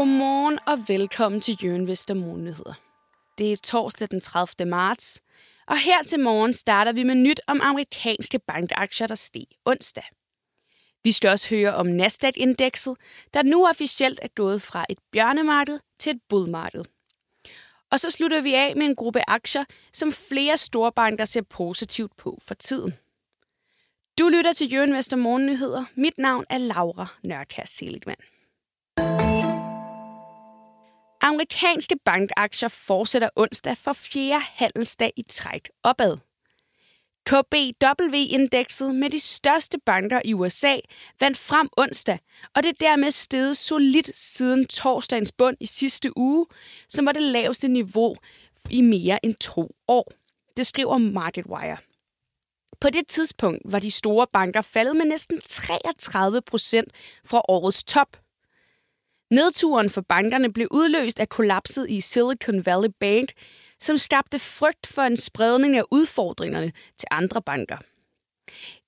Godmorgen og velkommen til Jørgen Vester Morgennyheder. Det er torsdag den 30. marts, og her til morgen starter vi med nyt om amerikanske bankaktier, der steg onsdag. Vi skal også høre om Nasdaq-indekset, der nu officielt er gået fra et bjørnemarked til et budmarked. Og så slutter vi af med en gruppe aktier, som flere store banker ser positivt på for tiden. Du lytter til Jørgen Vester Morgennyheder. Mit navn er Laura Nørkær Seligman. Amerikanske bankaktier fortsætter onsdag for fjerde handelsdag i træk opad. KBW-indekset med de største banker i USA vandt frem onsdag, og det er dermed steget solidt siden torsdagens bund i sidste uge, som var det laveste niveau i mere end to år. Det skriver MarketWire. På det tidspunkt var de store banker faldet med næsten 33 procent fra årets top. Nedturen for bankerne blev udløst af kollapset i Silicon Valley Bank, som skabte frygt for en spredning af udfordringerne til andre banker.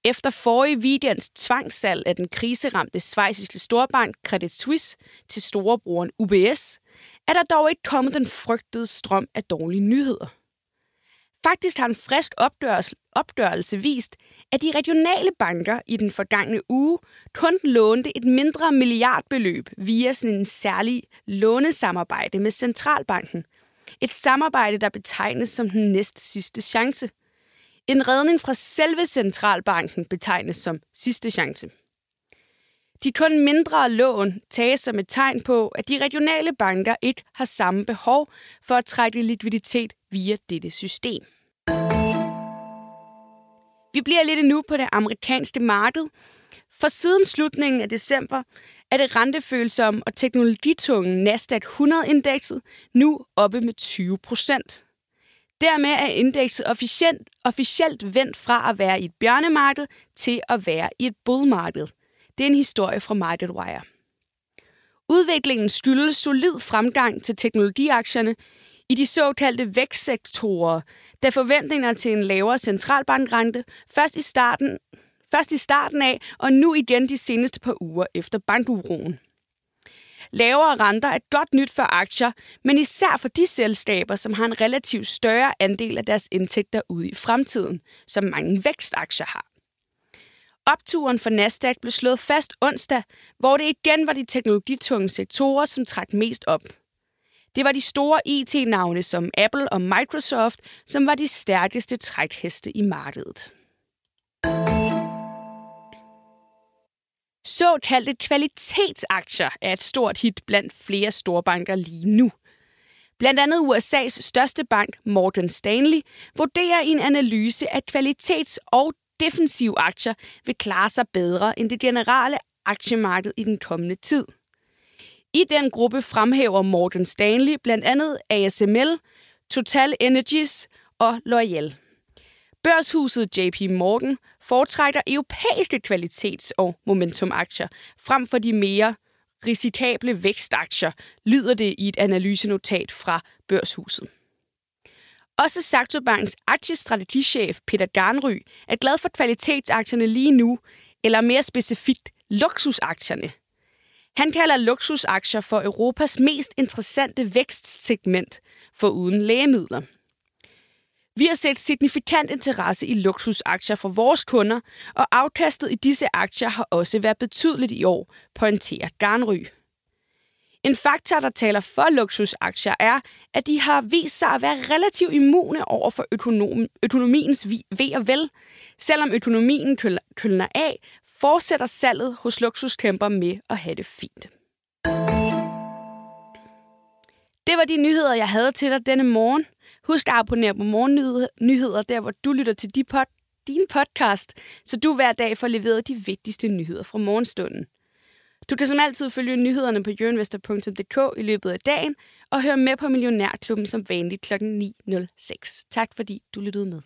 Efter forrige weekends tvangssalg af den kriseramte svejsiske storbank Credit Suisse til storebroren UBS, er der dog ikke kommet den frygtede strøm af dårlige nyheder. Faktisk har en frisk opdørelse, opgørelse vist, at de regionale banker i den forgangne uge kun lånte et mindre milliardbeløb via sådan en særlig lånesamarbejde med Centralbanken. Et samarbejde, der betegnes som den næste sidste chance. En redning fra selve Centralbanken betegnes som sidste chance. De kun mindre lån tages som et tegn på, at de regionale banker ikke har samme behov for at trække likviditet via dette system. Vi bliver lidt endnu på det amerikanske marked, for siden slutningen af december er det rentefølsomme og teknologitunge Nasdaq 100-indekset nu oppe med 20 procent. Dermed er indekset officielt, officielt vendt fra at være i et bjørnemarked til at være i et bullmarked. Det er en historie fra MarketWire. Udviklingen skyldes solid fremgang til teknologiaktierne i de såkaldte vækstsektorer, da forventninger til en lavere centralbankrente først i starten, først i starten af, og nu igen de seneste par uger efter bankuroen. Lavere renter er godt nyt for aktier, men især for de selskaber, som har en relativt større andel af deres indtægter ude i fremtiden, som mange vækstaktier har. Opturen for Nasdaq blev slået fast onsdag, hvor det igen var de teknologitunge sektorer, som trak mest op – det var de store IT-navne som Apple og Microsoft, som var de stærkeste trækheste i markedet. Såkaldte kvalitetsaktier er et stort hit blandt flere storbanker lige nu. Blandt andet USA's største bank, Morgan Stanley, vurderer i en analyse, at kvalitets- og defensive aktier vil klare sig bedre end det generelle aktiemarked i den kommende tid – i den gruppe fremhæver Morgan Stanley blandt andet ASML, Total Energies og L'Oreal. Børshuset JP Morgan foretrækker europæiske kvalitets- og momentumaktier frem for de mere risikable vækstaktier, lyder det i et analysenotat fra Børshuset. Også Saxo Banks aktiestrategichef Peter Garnry er glad for kvalitetsaktierne lige nu, eller mere specifikt luksusaktierne – han kalder luksusaktier for Europas mest interessante vækstsegment for uden lægemidler. Vi har set signifikant interesse i luksusaktier fra vores kunder, og afkastet i disse aktier har også været betydeligt i år, pointerer Garnry. En faktor, der taler for luksusaktier, er, at de har vist sig at være relativt immune over for økonom, økonomiens ved og vel. Selvom økonomien kølner af, fortsætter salget hos luksuskæmper med at have det fint. Det var de nyheder, jeg havde til dig denne morgen. Husk at abonnere på Morgennyheder, der hvor du lytter til de pod, din podcast, så du hver dag får leveret de vigtigste nyheder fra morgenstunden. Du kan som altid følge nyhederne på jørenvester.dk i løbet af dagen og høre med på Millionærklubben som vanligt kl. 9.06. Tak fordi du lyttede med.